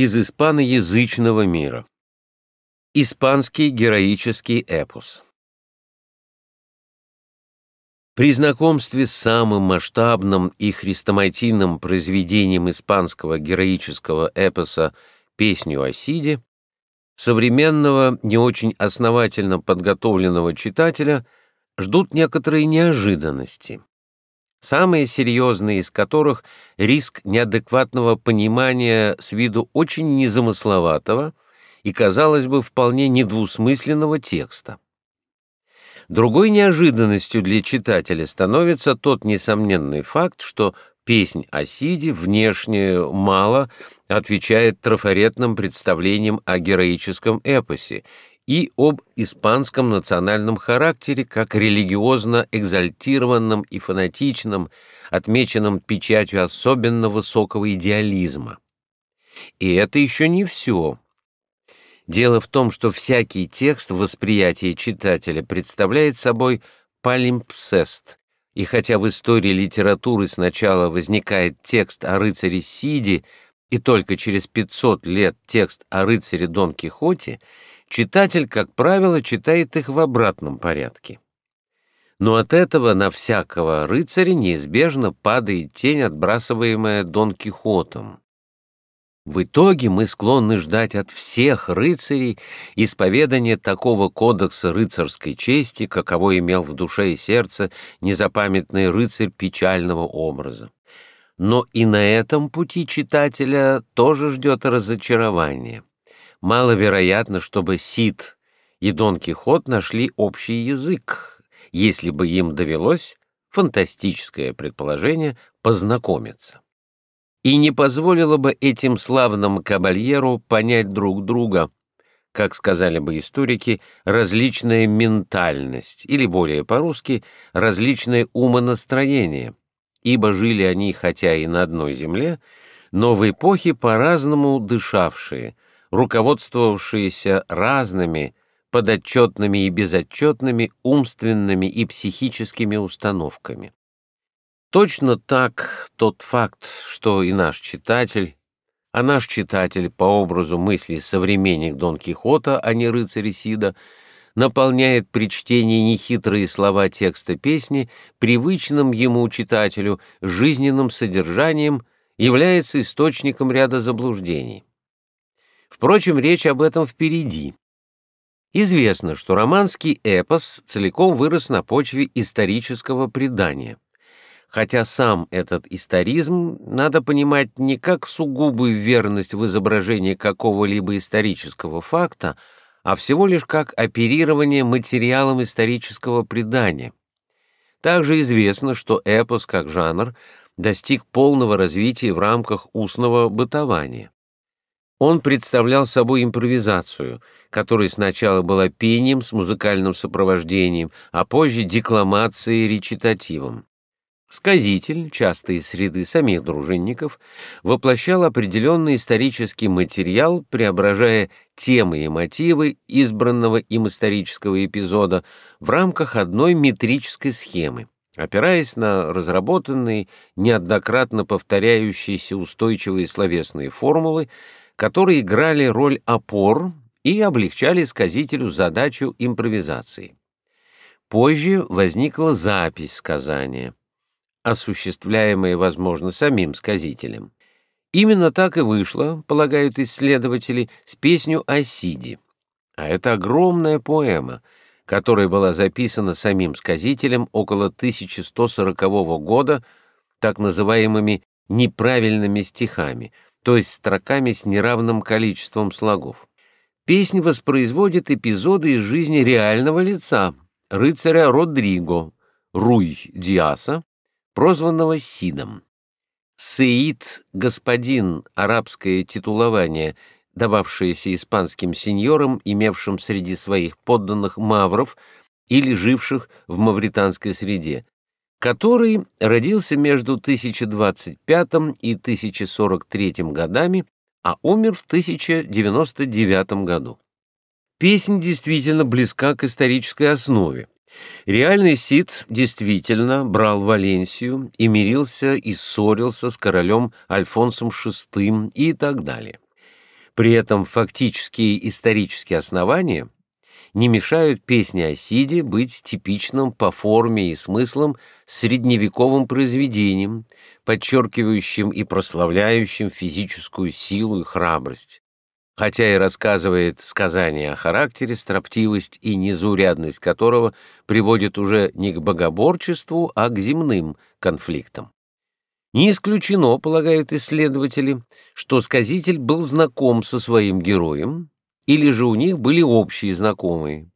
из испаноязычного мира. Испанский героический эпос. При знакомстве с самым масштабным и хрестоматийным произведением испанского героического эпоса «Песню о Сиде» современного, не очень основательно подготовленного читателя ждут некоторые неожиданности самые серьезные из которых риск неадекватного понимания с виду очень незамысловатого и, казалось бы, вполне недвусмысленного текста. Другой неожиданностью для читателя становится тот несомненный факт, что песнь о Сиде внешне мало отвечает трафаретным представлениям о героическом эпосе и об испанском национальном характере как религиозно экзальтированном и фанатичном, отмеченном печатью особенно высокого идеализма. И это еще не все. Дело в том, что всякий текст в восприятии читателя представляет собой палимпсест, и хотя в истории литературы сначала возникает текст о рыцаре Сиди, и только через 500 лет текст о рыцаре Дон Кихоте — читатель, как правило, читает их в обратном порядке. Но от этого на всякого рыцаря неизбежно падает тень, отбрасываемая Дон Кихотом. В итоге мы склонны ждать от всех рыцарей исповедания такого кодекса рыцарской чести, каково имел в душе и сердце незапамятный рыцарь печального образа. Но и на этом пути читателя тоже ждет разочарование маловероятно, чтобы Сид и Дон Кихот нашли общий язык, если бы им довелось, фантастическое предположение, познакомиться. И не позволило бы этим славным кабальеру понять друг друга, как сказали бы историки, различная ментальность, или более по-русски, различное умонастроение, ибо жили они, хотя и на одной земле, но в эпохе по-разному дышавшие — руководствовавшиеся разными, подотчетными и безотчетными умственными и психическими установками. Точно так тот факт, что и наш читатель, а наш читатель по образу мысли современник Дон Кихота, а не рыцарь Сида, наполняет при чтении нехитрые слова текста песни привычным ему читателю жизненным содержанием, является источником ряда заблуждений. Впрочем, речь об этом впереди. Известно, что романский эпос целиком вырос на почве исторического предания. Хотя сам этот историзм надо понимать не как сугубую верность в изображении какого-либо исторического факта, а всего лишь как оперирование материалом исторического предания. Также известно, что эпос как жанр достиг полного развития в рамках устного бытования. Он представлял собой импровизацию, которая сначала была пением с музыкальным сопровождением, а позже декламацией и речитативом. Сказитель, часто из среды самих дружинников, воплощал определенный исторический материал, преображая темы и мотивы избранного им исторического эпизода в рамках одной метрической схемы, опираясь на разработанные, неоднократно повторяющиеся устойчивые словесные формулы, которые играли роль опор и облегчали сказителю задачу импровизации. Позже возникла запись сказания, осуществляемая, возможно, самим сказителем. Именно так и вышло, полагают исследователи, с песню о Сиде. А это огромная поэма, которая была записана самим сказителем около 1140 года так называемыми неправильными стихами — то есть строками с неравным количеством слогов. Песнь воспроизводит эпизоды из жизни реального лица, рыцаря Родриго, Руй Диаса, прозванного Сидом. Сеид — господин, арабское титулование, дававшееся испанским сеньорам, имевшим среди своих подданных мавров или живших в мавританской среде, который родился между 1025 и 1043 годами, а умер в 1099 году. Песнь действительно близка к исторической основе. Реальный Сид действительно брал Валенсию и мирился и ссорился с королем Альфонсом VI и так далее. При этом фактические исторические основания не мешают песне о Сиде быть типичным по форме и смыслам средневековым произведением, подчеркивающим и прославляющим физическую силу и храбрость. Хотя и рассказывает сказания о характере, строптивость и незаурядность которого приводит уже не к богоборчеству, а к земным конфликтам. Не исключено, полагают исследователи, что сказитель был знаком со своим героем, или же у них были общие знакомые.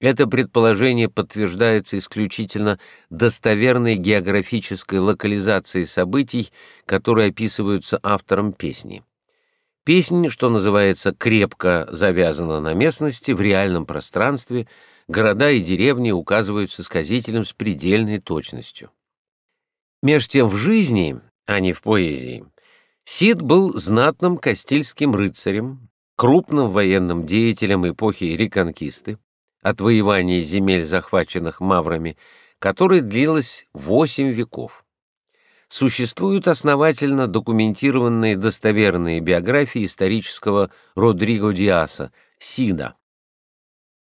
Это предположение подтверждается исключительно достоверной географической локализацией событий, которые описываются автором песни. Песня, что называется, крепко завязана на местности, в реальном пространстве, города и деревни указываются сказителем с предельной точностью. Меж тем в жизни, а не в поэзии, Сид был знатным кастильским рыцарем, крупным военным деятелем эпохи реконкисты, отвоевания земель, захваченных маврами, которое длилось восемь веков. Существуют основательно документированные достоверные биографии исторического Родриго Диаса, Сида.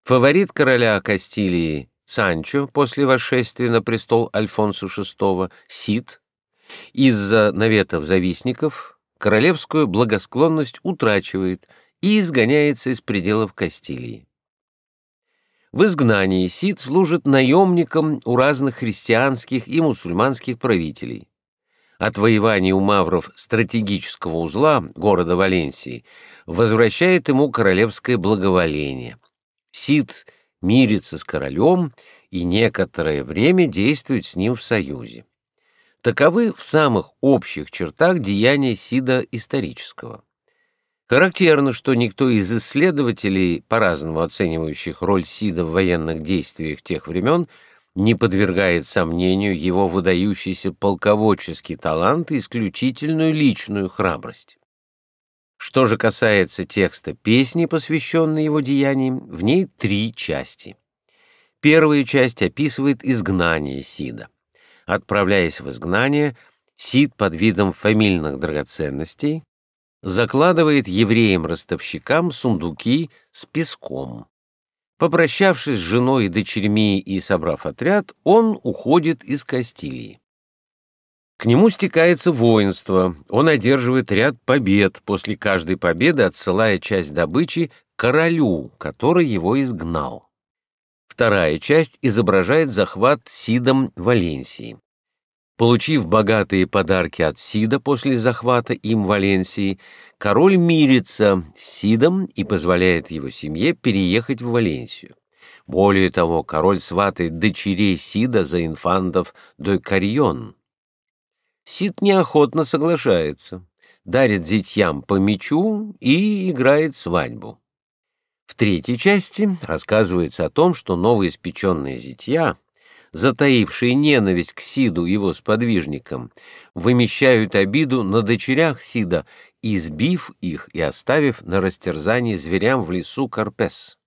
Фаворит короля Кастилии Санчо после восшествия на престол Альфонсу VI Сид из-за наветов завистников королевскую благосклонность утрачивает и изгоняется из пределов Кастилии. В изгнании Сид служит наемником у разных христианских и мусульманских правителей. Отвоевание у мавров стратегического узла города Валенсии возвращает ему королевское благоволение. Сид – мирится с королем и некоторое время действует с ним в союзе. Таковы в самых общих чертах деяния Сида исторического. Характерно, что никто из исследователей, по-разному оценивающих роль Сида в военных действиях тех времен, не подвергает сомнению его выдающийся полководческий талант и исключительную личную храбрость. Что же касается текста песни, посвященной его деяниям, в ней три части. Первая часть описывает изгнание Сида. Отправляясь в изгнание, Сид под видом фамильных драгоценностей закладывает евреям-ростовщикам сундуки с песком. Попрощавшись с женой и дочерьми и собрав отряд, он уходит из Кастилии. К нему стекается воинство, он одерживает ряд побед, после каждой победы отсылая часть добычи королю, который его изгнал. Вторая часть изображает захват Сидом Валенсии. Получив богатые подарки от Сида после захвата им Валенсии, король мирится с Сидом и позволяет его семье переехать в Валенсию. Более того, король сватает дочерей Сида за инфантов до Карьон, Сид неохотно соглашается, дарит зятьям по мечу и играет свадьбу. В третьей части рассказывается о том, что новоиспеченные зятья, затаившие ненависть к Сиду его сподвижникам, вымещают обиду на дочерях Сида, избив их и оставив на растерзание зверям в лесу Карпес.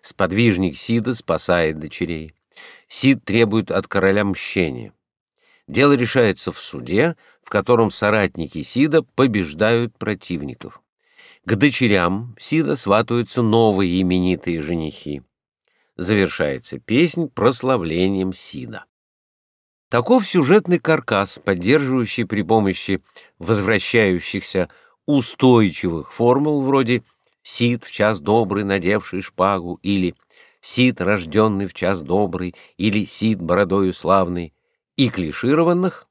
Сподвижник Сида спасает дочерей. Сид требует от короля мщения. Дело решается в суде, в котором соратники Сида побеждают противников. К дочерям Сида сватаются новые именитые женихи. Завершается песнь прославлением Сида. Таков сюжетный каркас, поддерживающий при помощи возвращающихся устойчивых формул вроде «Сид в час добрый, надевший шпагу» или «Сид, рожденный в час добрый» или «Сид, бородою славный», и клишированных,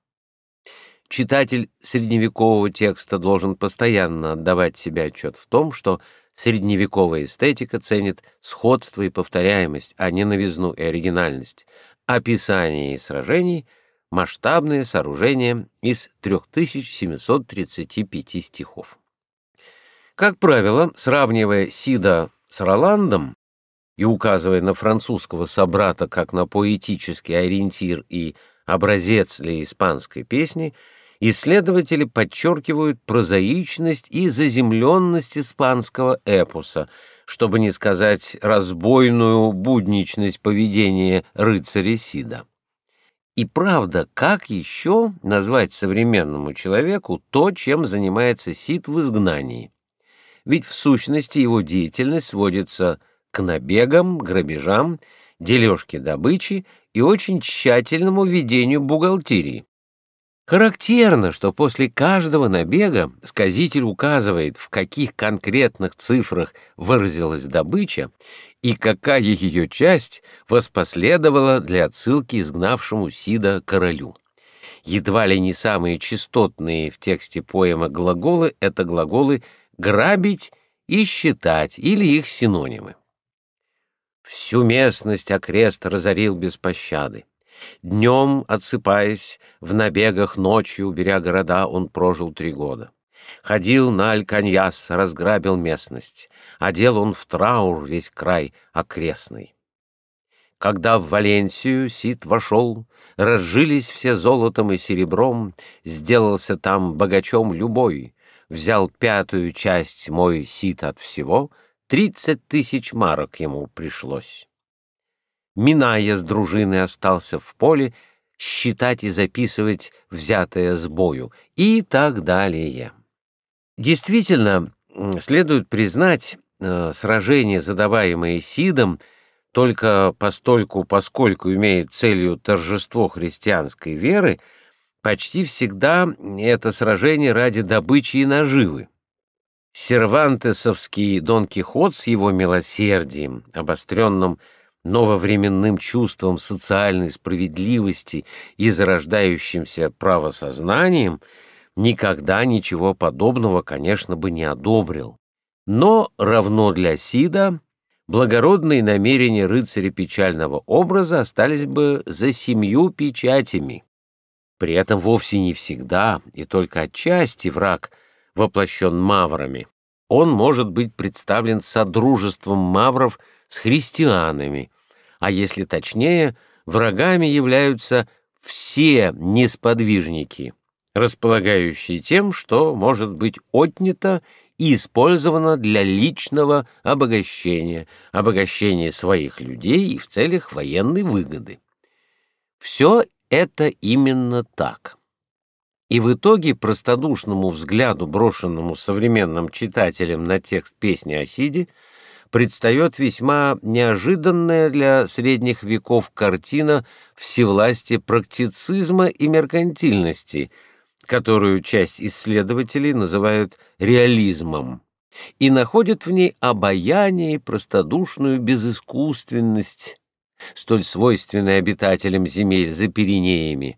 читатель средневекового текста должен постоянно отдавать себе отчет в том, что средневековая эстетика ценит сходство и повторяемость, а не новизну и оригинальность, описание сражений — масштабное сооружение из 3735 стихов. Как правило, сравнивая Сида с Роландом и указывая на французского собрата как на поэтический ориентир и образец для испанской песни, исследователи подчеркивают прозаичность и заземленность испанского эпоса, чтобы не сказать разбойную будничность поведения рыцаря Сида. И правда, как еще назвать современному человеку то, чем занимается Сид в изгнании? ведь в сущности его деятельность сводится к набегам, грабежам, дележке добычи и очень тщательному ведению бухгалтерии. Характерно, что после каждого набега сказитель указывает, в каких конкретных цифрах выразилась добыча и какая ее часть воспоследовала для отсылки изгнавшему Сида королю. Едва ли не самые частотные в тексте поэма глаголы — это глаголы «грабить» и «считать» или их синонимы. Всю местность окрест разорил без пощады. Днем, отсыпаясь, в набегах ночью, беря города, он прожил три года. Ходил на Альканьяс, разграбил местность, одел он в траур весь край окрестный. Когда в Валенсию Сид вошел, разжились все золотом и серебром, сделался там богачом любой, взял пятую часть мой Сид от всего, тридцать тысяч марок ему пришлось. Миная с дружины остался в поле, считать и записывать взятое с бою и так далее. Действительно, следует признать, э, сражения, задаваемые Сидом, только постольку, поскольку имеет целью торжество христианской веры, почти всегда это сражение ради добычи и наживы. Сервантесовский Дон Кихот с его милосердием, обостренным нововременным чувством социальной справедливости и зарождающимся правосознанием, никогда ничего подобного, конечно, бы не одобрил. Но равно для Сида благородные намерения рыцаря печального образа остались бы за семью печатями. При этом вовсе не всегда и только отчасти враг воплощен маврами. Он может быть представлен содружеством мавров с христианами, а если точнее, врагами являются все несподвижники, располагающие тем, что может быть отнято и использовано для личного обогащения, обогащения своих людей и в целях военной выгоды. Все это именно так. И в итоге простодушному взгляду, брошенному современным читателям на текст песни о Сиде, предстает весьма неожиданная для средних веков картина всевластия практицизма и меркантильности, которую часть исследователей называют реализмом, и находят в ней обаяние и простодушную безыскусственность, столь свойственные обитателям земель за Пиренеями.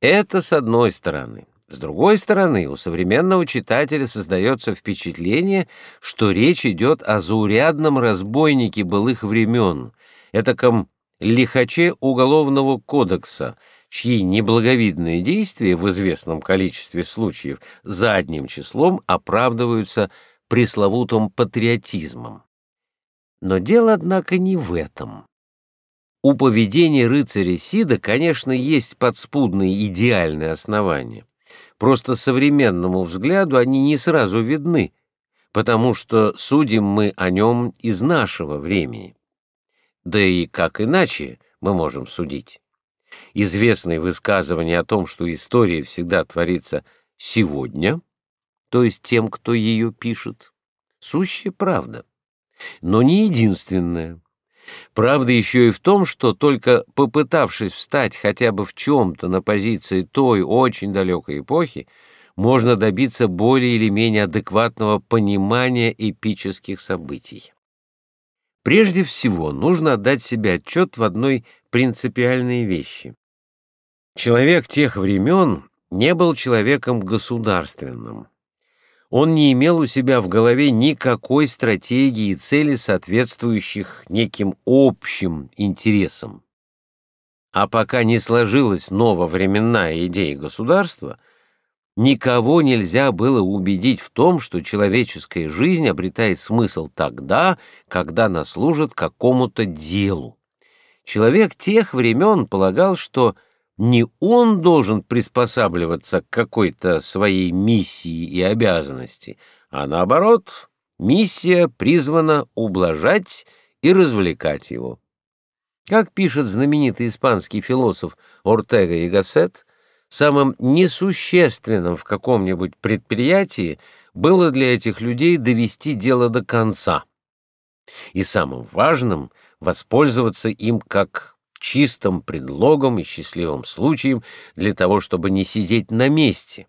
Это с одной стороны. С другой стороны, у современного читателя создается впечатление, что речь идет о заурядном разбойнике былых времен, этаком лихаче уголовного кодекса, чьи неблаговидные действия в известном количестве случаев задним числом оправдываются пресловутым патриотизмом. Но дело, однако, не в этом. У поведения рыцаря Сида, конечно, есть подспудные идеальные основания. Просто современному взгляду они не сразу видны, потому что судим мы о нем из нашего времени. Да и как иначе мы можем судить? Известные высказывания о том, что история всегда творится сегодня, то есть тем, кто ее пишет, сущая правда, но не единственная. Правда еще и в том, что только попытавшись встать хотя бы в чем-то на позиции той очень далекой эпохи, можно добиться более или менее адекватного понимания эпических событий. Прежде всего, нужно отдать себе отчет в одной принципиальной вещи. Человек тех времен не был человеком государственным он не имел у себя в голове никакой стратегии и цели, соответствующих неким общим интересам. А пока не сложилась нововременная идея государства, никого нельзя было убедить в том, что человеческая жизнь обретает смысл тогда, когда она служит какому-то делу. Человек тех времен полагал, что не он должен приспосабливаться к какой-то своей миссии и обязанности, а наоборот, миссия призвана ублажать и развлекать его. Как пишет знаменитый испанский философ Ортега и Гассет, самым несущественным в каком-нибудь предприятии было для этих людей довести дело до конца. И самым важным — воспользоваться им как чистым предлогом и счастливым случаем для того, чтобы не сидеть на месте,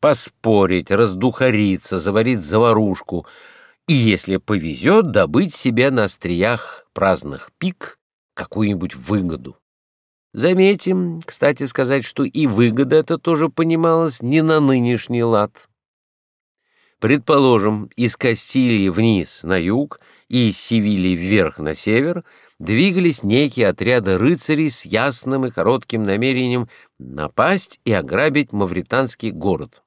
поспорить, раздухариться, заварить заварушку и, если повезет, добыть себе на остриях праздных пик какую-нибудь выгоду. Заметим, кстати сказать, что и выгода это тоже понималась не на нынешний лад. Предположим, из Кастилии вниз на юг и из Севильи вверх на север двигались некие отряды рыцарей с ясным и коротким намерением напасть и ограбить мавританский город.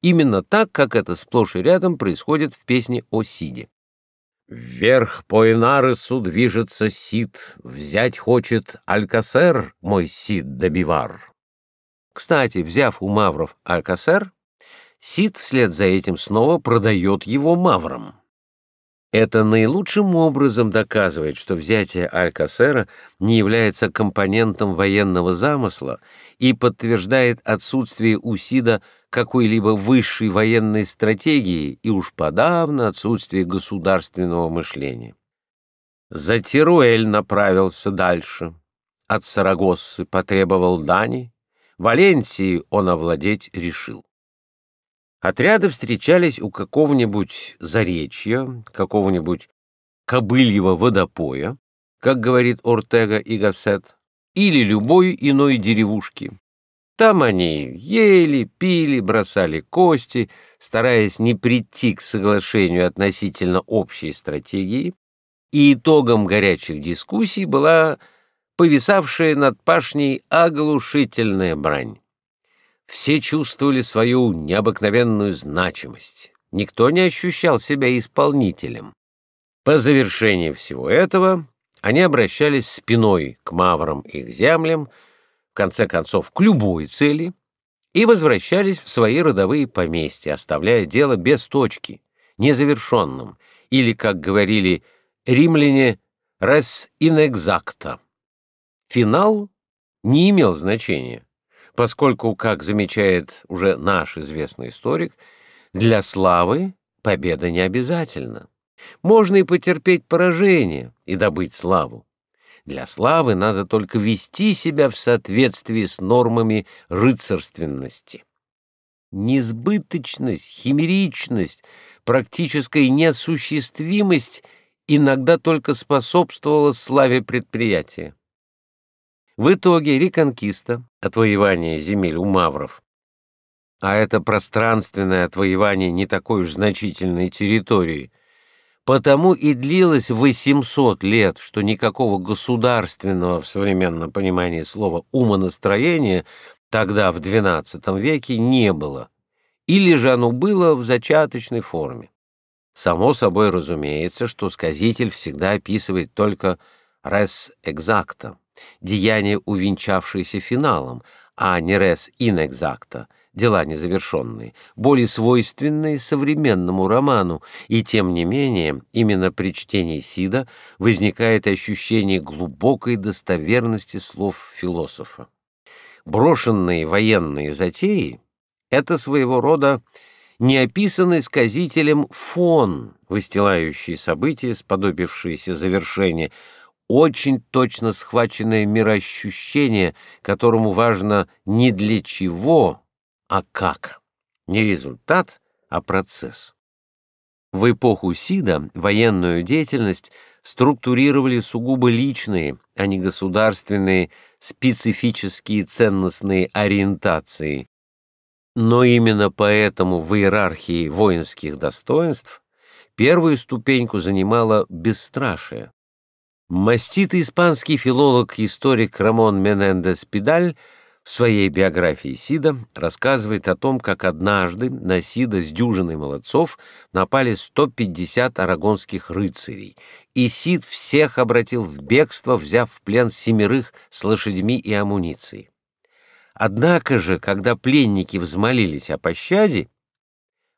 Именно так, как это сплошь и рядом происходит в песне о Сиде. Вверх по Инаресу движется Сид, взять хочет Алькасер, мой Сид добивар. Кстати, взяв у мавров Алькасер, Сид вслед за этим снова продает его маврам. Это наилучшим образом доказывает, что взятие Алькасера не является компонентом военного замысла и подтверждает отсутствие у Сида какой-либо высшей военной стратегии и уж подавно отсутствие государственного мышления. За Тируэль направился дальше. От Сарагоссы потребовал дани, Валенсии он овладеть решил. Отряды встречались у какого-нибудь заречья, какого-нибудь кобыльего водопоя, как говорит Ортега и Гассет, или любой иной деревушки, там они ели, пили, бросали кости, стараясь не прийти к соглашению относительно общей стратегии, и итогом горячих дискуссий была повисавшая над пашней оглушительная брань. Все чувствовали свою необыкновенную значимость. Никто не ощущал себя исполнителем. По завершении всего этого они обращались спиной к маврам и к землям, конце концов, к любой цели и возвращались в свои родовые поместья, оставляя дело без точки, незавершенным, или, как говорили римляне, «res inexacta». Финал не имел значения, поскольку, как замечает уже наш известный историк, для славы победа не обязательна. Можно и потерпеть поражение и добыть славу. Для славы надо только вести себя в соответствии с нормами рыцарственности. Несбыточность, химеричность, практическая неосуществимость иногда только способствовала славе предприятия. В итоге реконкиста, отвоевание земель у мавров, а это пространственное отвоевание не такой уж значительной территории, Потому и длилось 800 лет, что никакого государственного в современном понимании слова умонастроения тогда, в XII веке, не было. Или же оно было в зачаточной форме. Само собой разумеется, что сказитель всегда описывает только res exacta, деяние, увенчавшееся финалом, а не res inexacta, дела незавершенные, более свойственные современному роману, и тем не менее именно при чтении Сида возникает ощущение глубокой достоверности слов философа. Брошенные военные затеи — это своего рода неописанный сказителем фон, выстилающий события, сподобившиеся завершения, очень точно схваченное мироощущение, которому важно не для чего, а как. Не результат, а процесс. В эпоху Сида военную деятельность структурировали сугубо личные, а не государственные, специфические ценностные ориентации. Но именно поэтому в иерархии воинских достоинств первую ступеньку занимало бесстрашие. Маститый испанский филолог-историк Рамон Менендес Педаль в своей биографии Сида рассказывает о том, как однажды на Сида с дюжиной молодцов напали 150 арагонских рыцарей, и Сид всех обратил в бегство, взяв в плен семерых с лошадьми и амуницией. Однако же, когда пленники взмолились о пощаде,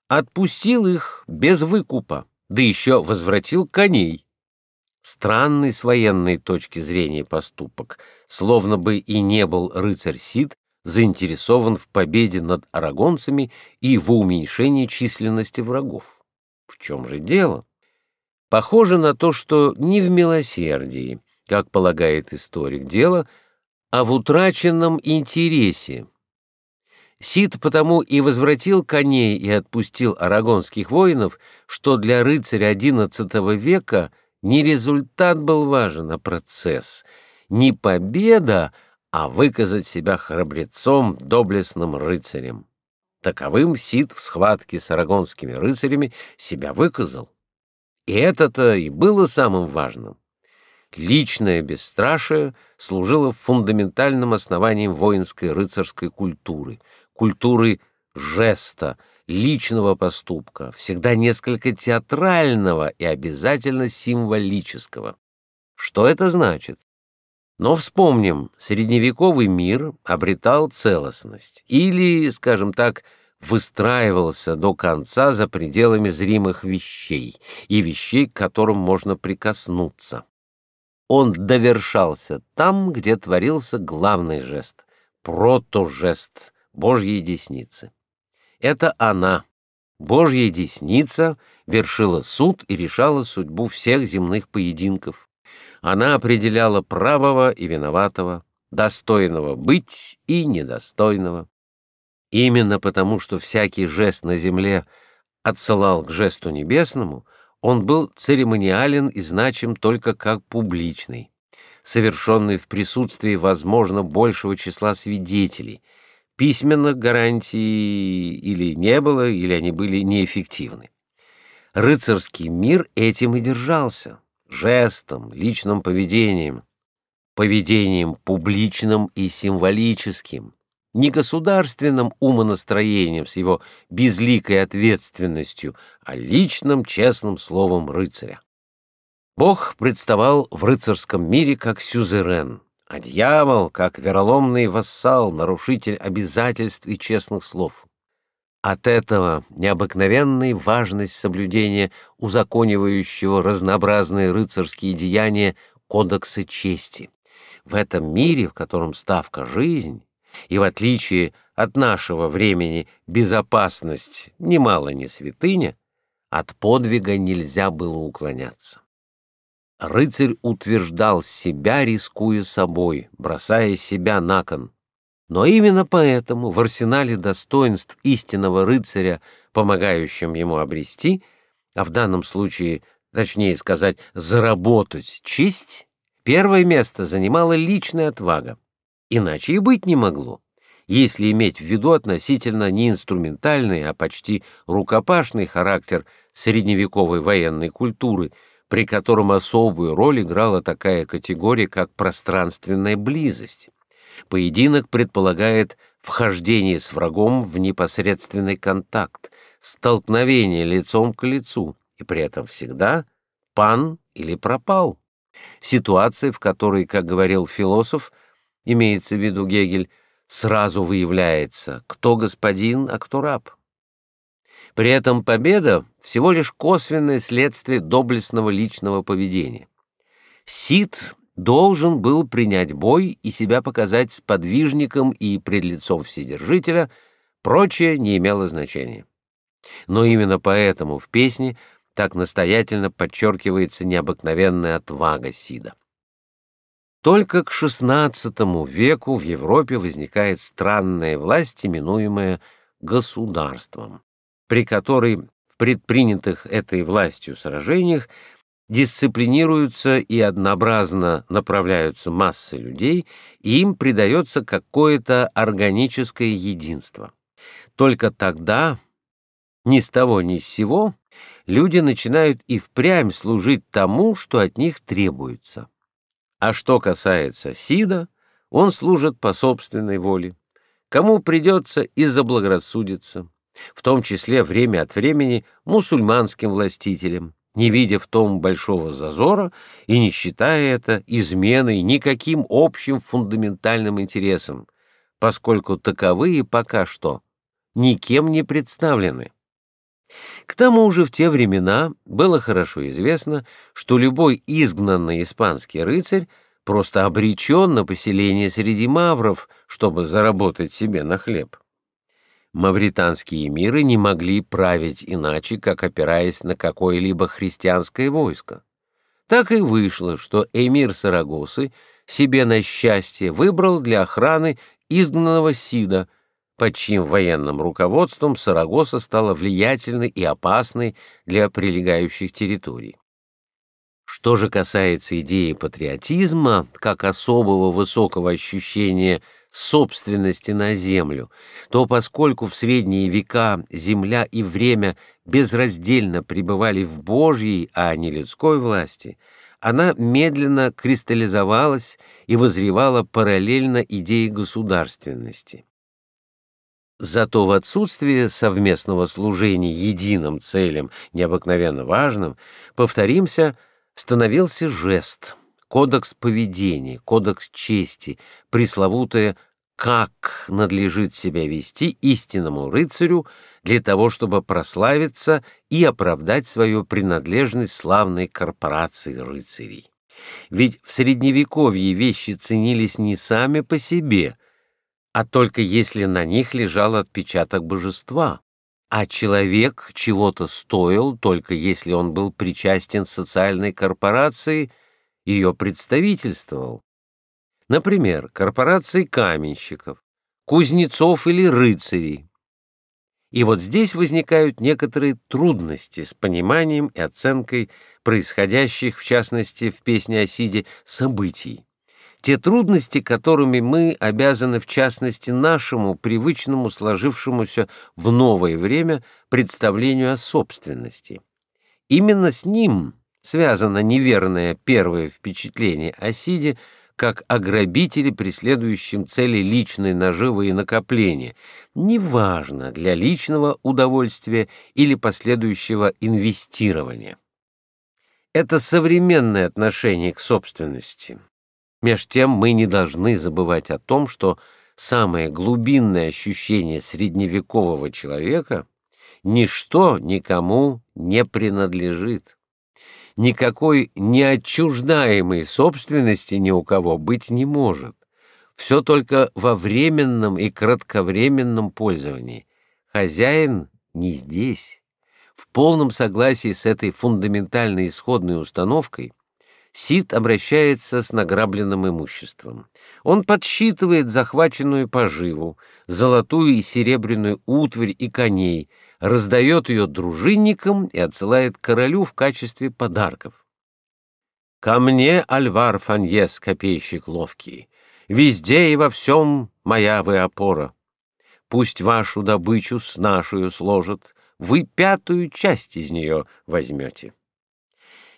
отпустил их без выкупа, да еще возвратил коней. Странный с военной точки зрения поступок, словно бы и не был рыцарь Сид заинтересован в победе над арагонцами и в уменьшении численности врагов. В чем же дело? Похоже на то, что не в милосердии, как полагает историк, дело, а в утраченном интересе. Сид потому и возвратил коней и отпустил арагонских воинов, что для рыцаря XI века не результат был важен, а процесс, не победа, а выказать себя храбрецом, доблестным рыцарем. Таковым Сид в схватке с арагонскими рыцарями себя выказал. И это-то и было самым важным. Личное бесстрашие служило фундаментальным основанием воинской рыцарской культуры, культуры жеста, личного поступка, всегда несколько театрального и обязательно символического. Что это значит? Но вспомним, средневековый мир обретал целостность или, скажем так, выстраивался до конца за пределами зримых вещей и вещей, к которым можно прикоснуться. Он довершался там, где творился главный жест — протожест Божьей десницы. Это она, Божья десница, вершила суд и решала судьбу всех земных поединков. Она определяла правого и виноватого, достойного быть и недостойного. Именно потому, что всякий жест на земле отсылал к жесту небесному, он был церемониален и значим только как публичный, совершенный в присутствии, возможно, большего числа свидетелей. Письменных гарантий или не было, или они были неэффективны. Рыцарский мир этим и держался — жестом, личным поведением, поведением публичным и символическим — не государственным умонастроением с его безликой ответственностью, а личным честным словом рыцаря. Бог представал в рыцарском мире как сюзерен, а дьявол — как вероломный вассал, нарушитель обязательств и честных слов. От этого необыкновенной важность соблюдения узаконивающего разнообразные рыцарские деяния кодекса чести. В этом мире, в котором ставка — жизнь, и в отличие от нашего времени безопасность немало не святыня, от подвига нельзя было уклоняться. Рыцарь утверждал себя, рискуя собой, бросая себя на кон. Но именно поэтому в арсенале достоинств истинного рыцаря, помогающим ему обрести, а в данном случае, точнее сказать, заработать честь, первое место занимала личная отвага. Иначе и быть не могло, если иметь в виду относительно не инструментальный, а почти рукопашный характер средневековой военной культуры, при котором особую роль играла такая категория, как пространственная близость. Поединок предполагает вхождение с врагом в непосредственный контакт, столкновение лицом к лицу, и при этом всегда пан или пропал. Ситуация, в которой, как говорил философ, имеется в виду Гегель, сразу выявляется, кто господин, а кто раб. При этом победа всего лишь косвенное следствие доблестного личного поведения. Сид должен был принять бой и себя показать сподвижником и пред лицом Вседержителя, прочее не имело значения. Но именно поэтому в песне так настоятельно подчеркивается необыкновенная отвага Сида. Только к XVI веку в Европе возникает странная власть, именуемая государством, при которой предпринятых этой властью сражениях дисциплинируются и однообразно направляются массы людей, и им придается какое-то органическое единство. Только тогда, ни с того ни с сего, люди начинают и впрямь служить тому, что от них требуется. А что касается Сида, он служит по собственной воле. Кому придется и заблагорассудится, в том числе время от времени мусульманским властителям, не видя в том большого зазора и не считая это изменой никаким общим фундаментальным интересом, поскольку таковые пока что никем не представлены. К тому же в те времена было хорошо известно, что любой изгнанный испанский рыцарь просто обречен на поселение среди мавров, чтобы заработать себе на хлеб. Мавританские эмиры не могли править иначе, как опираясь на какое-либо христианское войско. Так и вышло, что эмир Сарагосы себе на счастье выбрал для охраны изгнанного Сида, под чьим военным руководством Сарагоса стала влиятельной и опасной для прилегающих территорий. Что же касается идеи патриотизма, как особого высокого ощущения собственности на землю, то поскольку в средние века земля и время безраздельно пребывали в Божьей, а не людской власти, она медленно кристаллизовалась и возревала параллельно идее государственности. Зато в отсутствие совместного служения единым целям, необыкновенно важным, повторимся – становился жест, кодекс поведения, кодекс чести, пресловутое «как надлежит себя вести истинному рыцарю для того, чтобы прославиться и оправдать свою принадлежность славной корпорации рыцарей». Ведь в Средневековье вещи ценились не сами по себе, а только если на них лежал отпечаток божества а человек чего-то стоил только если он был причастен социальной корпорации, ее представительствовал. Например, корпорации каменщиков, кузнецов или рыцарей. И вот здесь возникают некоторые трудности с пониманием и оценкой происходящих, в частности, в песне о Сиде, событий те трудности, которыми мы обязаны в частности нашему привычному сложившемуся в новое время представлению о собственности. Именно с ним связано неверное первое впечатление о Сиде как о грабителе, преследующем цели личной наживы и накопления, неважно для личного удовольствия или последующего инвестирования. Это современное отношение к собственности, Меж тем мы не должны забывать о том, что самое глубинное ощущение средневекового человека — ничто никому не принадлежит. Никакой неотчуждаемой собственности ни у кого быть не может. Все только во временном и кратковременном пользовании. Хозяин не здесь. В полном согласии с этой фундаментальной исходной установкой Сид обращается с награбленным имуществом. Он подсчитывает захваченную поживу, золотую и серебряную утварь и коней, раздает ее дружинникам и отсылает королю в качестве подарков. «Ко мне, Альвар Фаньес, копейщик ловкий, везде и во всем моя вы опора. Пусть вашу добычу с нашою сложат, вы пятую часть из нее возьмете».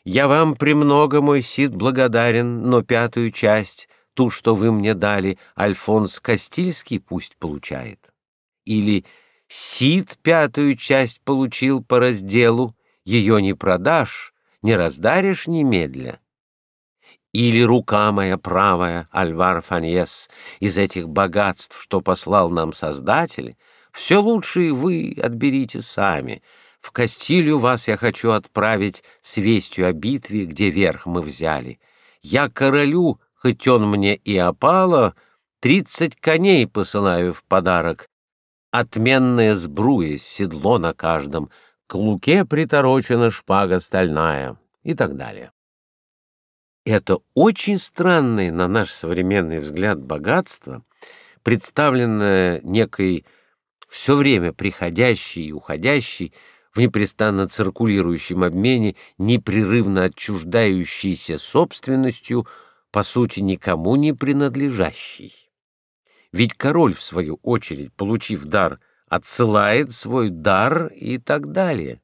Я вам премного, мой Сид, благодарен, но пятую часть, ту, что вы мне дали, Альфонс Кастильский пусть получает. Или Сид пятую часть получил по разделу, ее не продашь, не раздаришь немедля. Или рука моя правая, Альвар Фаньес, из этих богатств, что послал нам Создатель, все лучшее вы отберите сами — в Кастилью вас я хочу отправить с вестью о битве, где верх мы взяли. Я королю, хоть он мне и опало, тридцать коней посылаю в подарок. Отменное сбруя, седло на каждом, к луке приторочена шпага стальная и так далее. Это очень странное, на наш современный взгляд, богатство, представленное некой все время приходящей и уходящей, в непрестанно циркулирующем обмене, непрерывно отчуждающейся собственностью, по сути, никому не принадлежащей. Ведь король, в свою очередь, получив дар, отсылает свой дар и так далее.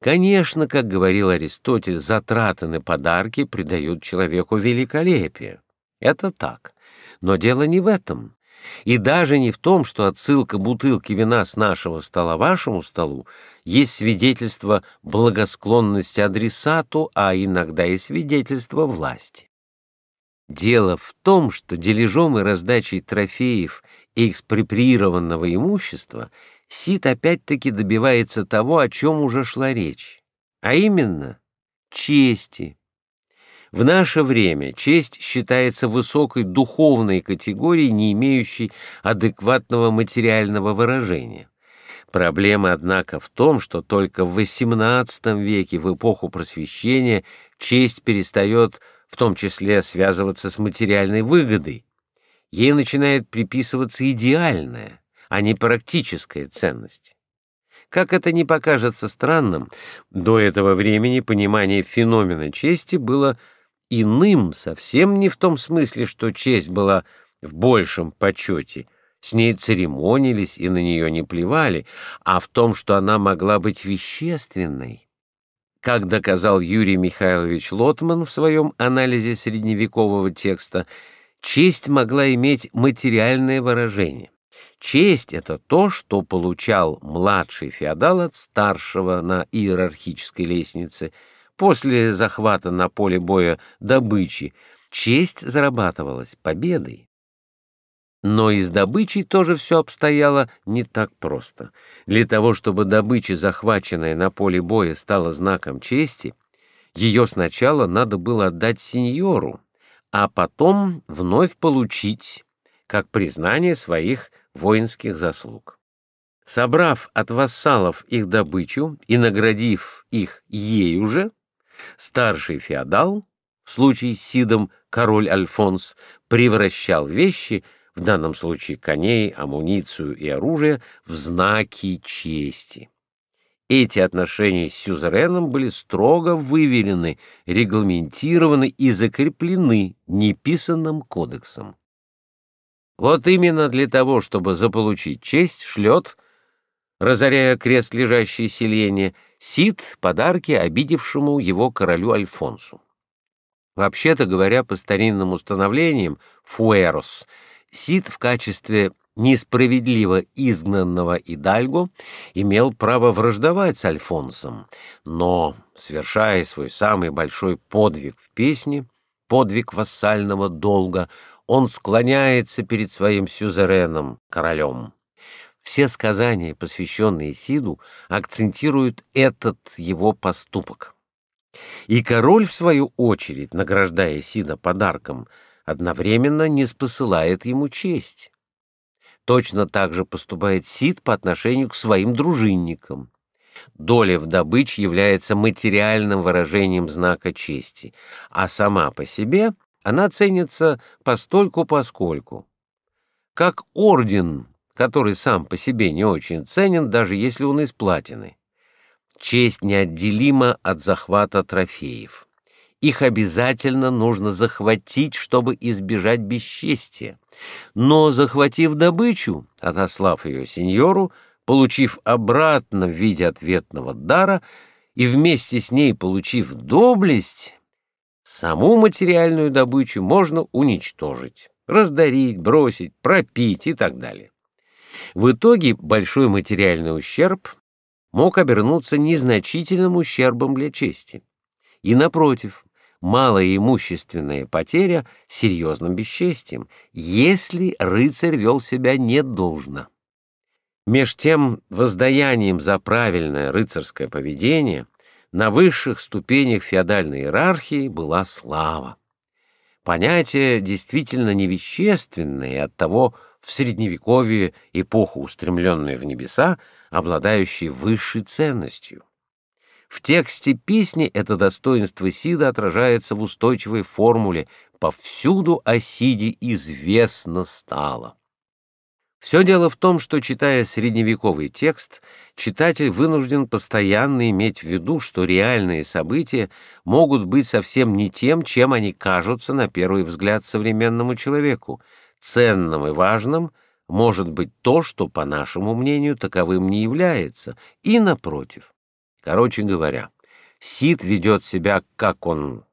Конечно, как говорил Аристотель, затраты на подарки придают человеку великолепие. Это так. Но дело не в этом. И даже не в том, что отсылка бутылки вина с нашего стола вашему столу есть свидетельство благосклонности адресату, а иногда и свидетельство власти. Дело в том, что дележом и раздачей трофеев и экспроприированного имущества Сид опять-таки добивается того, о чем уже шла речь, а именно чести. В наше время честь считается высокой духовной категорией, не имеющей адекватного материального выражения. Проблема, однако, в том, что только в XVIII веке, в эпоху Просвещения, честь перестает в том числе связываться с материальной выгодой. Ей начинает приписываться идеальная, а не практическая ценность. Как это не покажется странным, до этого времени понимание феномена чести было иным, совсем не в том смысле, что честь была в большем почете, с ней церемонились и на нее не плевали, а в том, что она могла быть вещественной. Как доказал Юрий Михайлович Лотман в своем анализе средневекового текста, честь могла иметь материальное выражение. Честь — это то, что получал младший феодал от старшего на иерархической лестнице — После захвата на поле боя добычи честь зарабатывалась победой. Но и с добычей тоже все обстояло не так просто. Для того, чтобы добыча, захваченная на поле боя, стала знаком чести, ее сначала надо было отдать сеньору, а потом вновь получить как признание своих воинских заслуг. Собрав от вассалов их добычу и наградив их ею же, Старший феодал, в случае с Сидом король Альфонс, превращал вещи, в данном случае коней, амуницию и оружие, в знаки чести. Эти отношения с сюзереном были строго выверены, регламентированы и закреплены неписанным кодексом. Вот именно для того, чтобы заполучить честь, шлет, разоряя крест лежащее селение, Сид — подарки обидевшему его королю Альфонсу. Вообще-то говоря, по старинным установлениям, фуэрос, Сид в качестве несправедливо изгнанного Идальго имел право враждовать с Альфонсом, но, совершая свой самый большой подвиг в песне, подвиг вассального долга, он склоняется перед своим сюзереном, королем. Все сказания, посвященные Сиду, акцентируют этот его поступок. И король, в свою очередь, награждая Сида подарком, одновременно не спосылает ему честь. Точно так же поступает Сид по отношению к своим дружинникам. Доля в добыче является материальным выражением знака чести, а сама по себе она ценится постольку-поскольку. Как орден который сам по себе не очень ценен, даже если он из платины. Честь неотделима от захвата трофеев. Их обязательно нужно захватить, чтобы избежать бесчестия. Но, захватив добычу, отослав ее сеньору, получив обратно в виде ответного дара и вместе с ней получив доблесть, саму материальную добычу можно уничтожить, раздарить, бросить, пропить и так далее. В итоге большой материальный ущерб мог обернуться незначительным ущербом для чести. И напротив, малая имущественная потеря серьезным бесчестием, если рыцарь вел себя недолжно. Меж тем, воздаянием за правильное рыцарское поведение на высших ступенях феодальной иерархии была слава. Понятие действительно невещественное и оттого в Средневековье эпоху, устремленную в небеса, обладающей высшей ценностью. В тексте песни это достоинство Сида отражается в устойчивой формуле «повсюду о Сиде известно стало». Все дело в том, что, читая средневековый текст, читатель вынужден постоянно иметь в виду, что реальные события могут быть совсем не тем, чем они кажутся на первый взгляд современному человеку, ценным и важным может быть то, что, по нашему мнению, таковым не является, и напротив. Короче говоря, Сид ведет себя, как он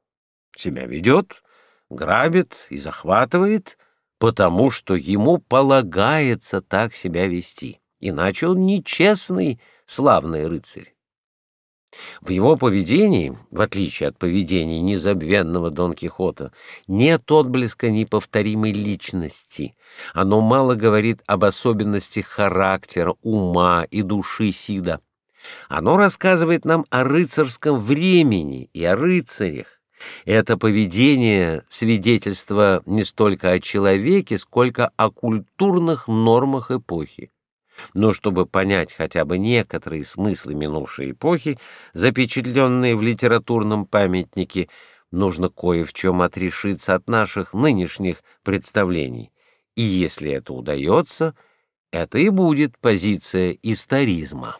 себя ведет, грабит и захватывает, потому что ему полагается так себя вести, иначе он нечестный славный рыцарь. В его поведении, в отличие от поведения незабвенного Дон Кихота, нет отблеска неповторимой личности. Оно мало говорит об особенностях характера, ума и души Сида. Оно рассказывает нам о рыцарском времени и о рыцарях, Это поведение — свидетельство не столько о человеке, сколько о культурных нормах эпохи. Но чтобы понять хотя бы некоторые смыслы минувшей эпохи, запечатленные в литературном памятнике, нужно кое в чем отрешиться от наших нынешних представлений. И если это удается, это и будет позиция историзма.